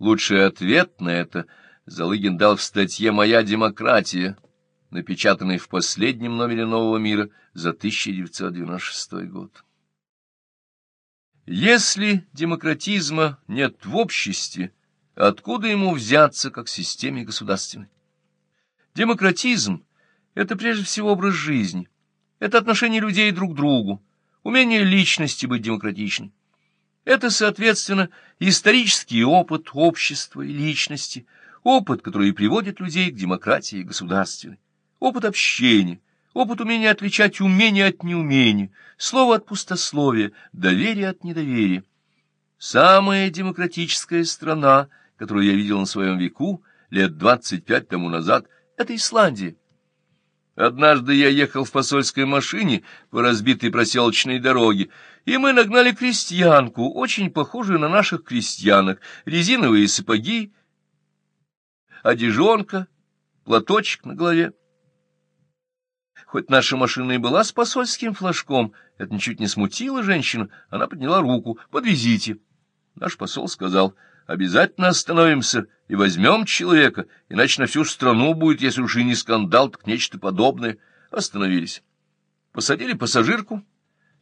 Лучший ответ на это Залыгин дал в статье «Моя демократия», напечатанной в последнем номере «Нового мира» за 1996 год. Если демократизма нет в обществе, откуда ему взяться как системе государственной? Демократизм — это прежде всего образ жизни, это отношение людей друг к другу, умение личности быть демократичной. Это, соответственно, исторический опыт общества и личности, опыт, который приводит людей к демократии государственной, опыт общения, опыт умения отличать умение от неумения, слово от пустословия, доверие от недоверия. Самая демократическая страна, которую я видел на своем веку, лет двадцать пять тому назад, это Исландия. Однажды я ехал в посольской машине по разбитой проселочной дороге, и мы нагнали крестьянку, очень похожую на наших крестьянок, резиновые сапоги, одежонка, платочек на голове. Хоть наша машина и была с посольским флажком, это ничуть не смутило женщину, она подняла руку «Подвезите». Наш посол сказал «Обязательно остановимся и возьмем человека, иначе на всю страну будет, если уж и не скандал, так нечто подобное». Остановились. Посадили пассажирку,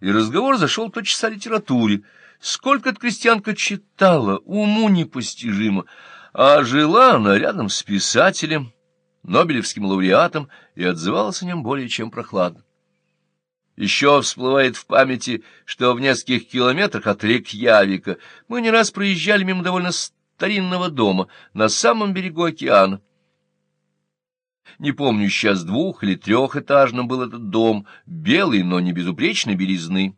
и разговор зашел тотчас о литературе. Сколько эта крестьянка читала, уму непостижимо, а жила она рядом с писателем, Нобелевским лауреатом и отзывалась о нем более чем прохладно. Еще всплывает в памяти, что в нескольких километрах от рек Явика мы не раз проезжали мимо довольно старинного дома на самом берегу океана. Не помню, сейчас двух- или трехэтажным был этот дом, белый, но не безупречной белизны.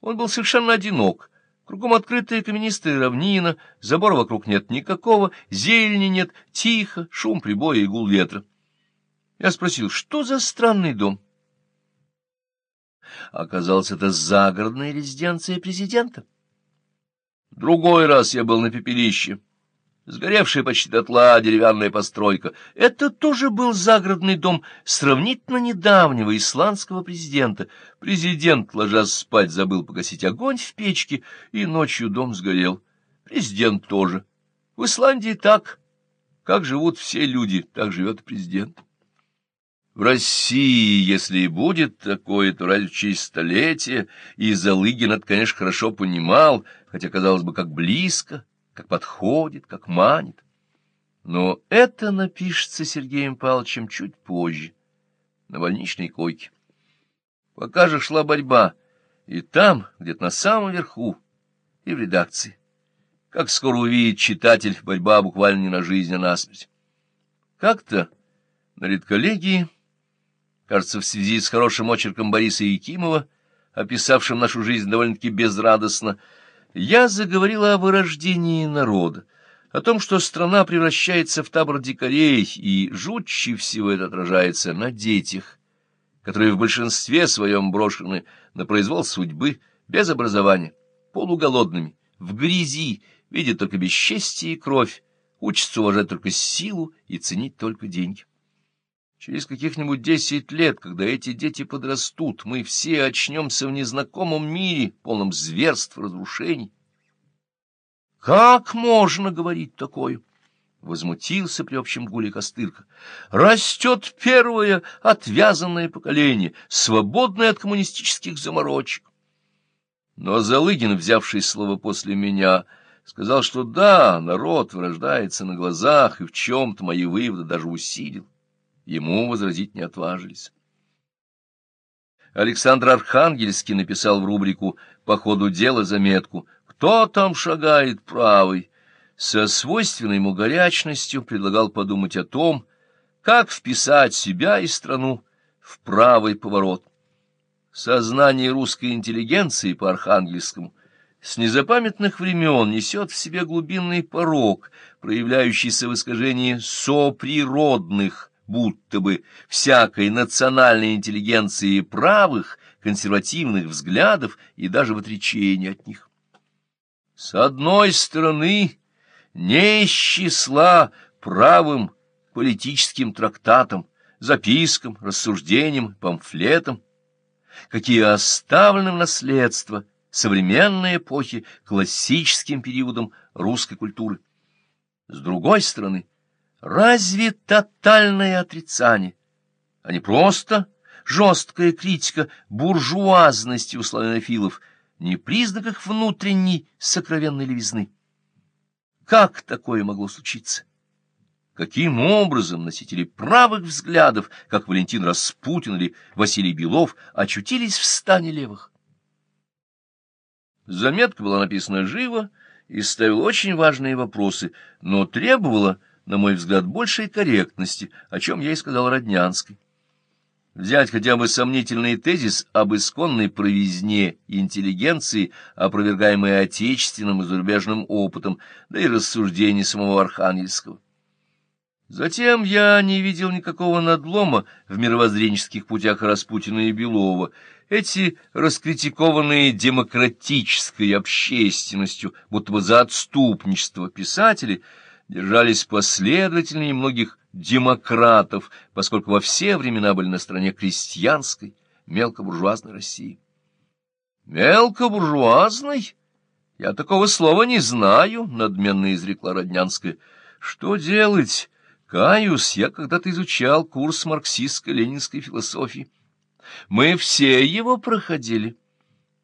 Он был совершенно одинок, Кругом открытая каменистая равнина, забора вокруг нет никакого, зелени нет, тихо, шум прибоя и гул ветра. Я спросил, что за странный дом? Оказалось, это загородная резиденция президента. Другой раз я был на пепелище сгоревшая почти дотла деревянная постройка. Это тоже был загородный дом сравнительно недавнего исландского президента. Президент, ложась спать, забыл погасить огонь в печке, и ночью дом сгорел. Президент тоже. В Исландии так. Как живут все люди, так живет президент. В России, если и будет такое, то через столетие, и Залыгин это, конечно, хорошо понимал, хотя, казалось бы, как близко как подходит, как манит. Но это напишется Сергеем Павловичем чуть позже, на больничной койке. Пока же шла борьба, и там, где-то на самом верху, и в редакции. Как скоро увидит читатель, борьба буквально не на жизнь, а на смерть. Как-то на редколлегии, кажется, в связи с хорошим очерком Бориса Якимова, описавшим нашу жизнь довольно-таки безрадостно, я заговорила о вырождении народа, о том, что страна превращается в табор дикарей, и жутче всего это отражается на детях, которые в большинстве своем брошены на произвол судьбы, без образования, полуголодными, в грязи, видят только бесчестие и кровь, учатся уважать только силу и ценить только деньги. Через каких-нибудь десять лет, когда эти дети подрастут, мы все очнемся в незнакомом мире, полном зверств, разрушений. Как можно говорить такое? Возмутился при общем гуле Костырка. Растет первое отвязанное поколение, свободное от коммунистических заморочек. Но Залыгин, взявший слово после меня, сказал, что да, народ вырождается на глазах, и в чем-то мои выводы даже усилил. Ему возразить не отважились. Александр Архангельский написал в рубрику «По ходу дела» заметку «Кто там шагает правый?» Со свойственной ему горячностью предлагал подумать о том, как вписать себя и страну в правый поворот. Сознание русской интеллигенции по Архангельскому с незапамятных времен несет в себе глубинный порог, проявляющийся в искажении соприродных будто бы всякой национальной интеллигенции правых, консервативных взглядов и даже в отречении от них. С одной стороны, не из числа правым политическим трактатам, запискам, рассуждениям, памфлетам, какие оставлены в наследство современной эпохи классическим периодом русской культуры. С другой стороны, разве тотальное отрицание, а не просто жесткая критика буржуазности у славянофилов, не признак их внутренней сокровенной левизны? Как такое могло случиться? Каким образом носители правых взглядов, как Валентин Распутин или Василий Белов, очутились в стане левых? Заметка была написана живо и ставила очень важные вопросы, но требовала, на мой взгляд, большей корректности, о чем я и сказал Роднянской. Взять хотя бы сомнительный тезис об исконной провизне интеллигенции, опровергаемой отечественным и зарубежным опытом, да и рассуждений самого Архангельского. Затем я не видел никакого надлома в мировоззренческих путях Распутина и Белова. Эти раскритикованные демократической общественностью, будто бы за отступничество писатели, держались последовательнее многих демократов, поскольку во все времена были на стороне крестьянской, мелкобуржуазной России. «Мелкобуржуазной? Я такого слова не знаю», — надменно изрекла Роднянская. «Что делать?» Каюсь, я когда-то изучал курс марксистско-ленинской философии. Мы все его проходили.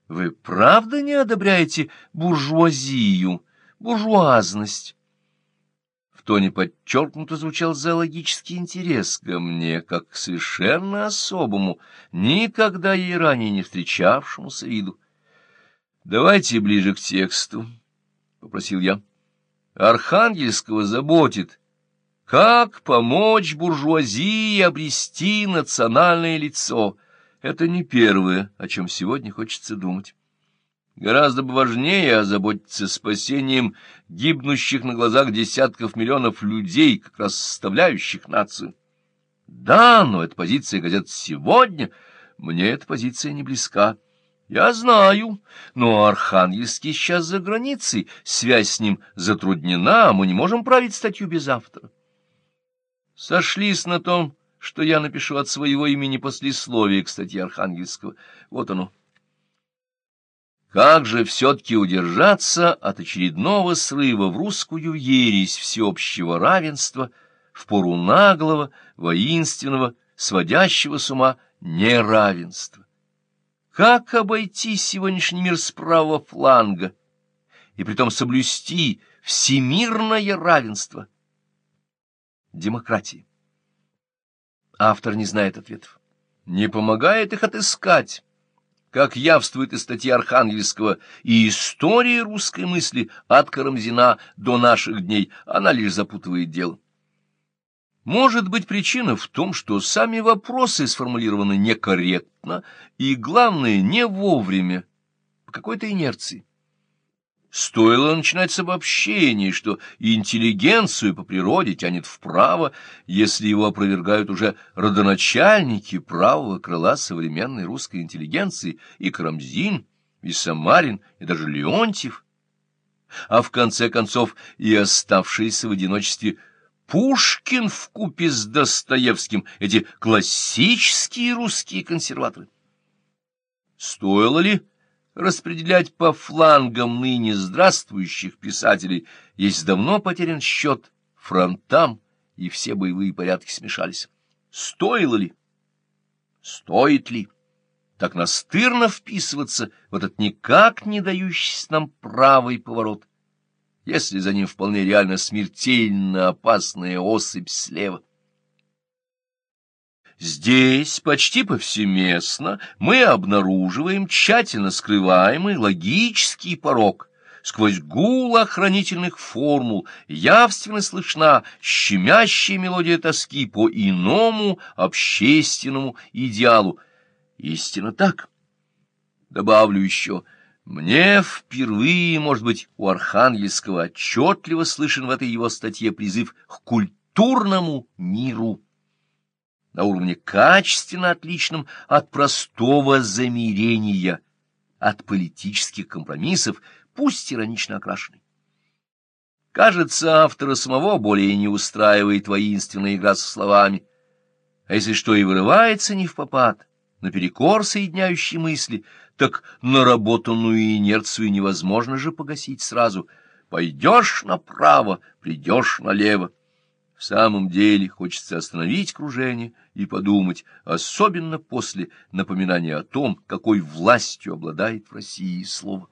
Вы правда не одобряете буржуазию, буржуазность? Тоне подчеркнуто звучал зоологический интерес ко мне, как к совершенно особому, никогда ей ранее не встречавшемуся виду. «Давайте ближе к тексту», — попросил я. «Архангельского заботит» Как помочь буржуазии обрести национальное лицо? Это не первое, о чем сегодня хочется думать. Гораздо бы важнее озаботиться спасением гибнущих на глазах десятков миллионов людей, как раз составляющих нацию. Да, но эта позиция газет «Сегодня», мне эта позиция не близка. Я знаю, но Архангельский сейчас за границей, связь с ним затруднена, мы не можем править статью без автора. Сошлись на том, что я напишу от своего имени послесловие к статье Архангельского. Вот оно. Как же все-таки удержаться от очередного срыва в русскую ересь всеобщего равенства в пору наглого, воинственного, сводящего с ума неравенства? Как обойти сегодняшний мир с правого фланга и притом соблюсти всемирное равенство? демократии. Автор не знает ответов. Не помогает их отыскать, как явствует из статьи Архангельского, и история русской мысли от Карамзина до наших дней, она лишь запутывает дело. Может быть, причина в том, что сами вопросы сформулированы некорректно и, главное, не вовремя, по какой-то инерции. Стоило начинать с обобщений, что интеллигенцию по природе тянет вправо, если его опровергают уже родоначальники правого крыла современной русской интеллигенции и Карамзин, и Самарин, и даже Леонтьев, а в конце концов и оставшиеся в одиночестве Пушкин в купе с Достоевским, эти классические русские консерваторы. Стоило ли распределять по флангам ныне здравствующих писателей, есть давно потерян счет фронтам, и все боевые порядки смешались. Стоило ли? Стоит ли? Так настырно вписываться в этот никак не дающийся нам правый поворот, если за ним вполне реально смертельно опасная особь слева. Здесь, почти повсеместно, мы обнаруживаем тщательно скрываемый логический порог. Сквозь гул охранительных формул явственно слышна щемящая мелодия тоски по иному общественному идеалу. Истинно так. Добавлю еще, мне впервые, может быть, у Архангельского отчетливо слышен в этой его статье призыв к культурному миру на уровне качественно отличном от простого замирения, от политических компромиссов, пусть иронично окрашенный. Кажется, автора самого более не устраивает воинственная игра со словами, а если что и вырывается не в попад, наперекор соединяющей мысли, так наработанную инерцию невозможно же погасить сразу. Пойдешь направо, придешь налево. В самом деле хочется остановить кружение и подумать, особенно после напоминания о том, какой властью обладает в России слово.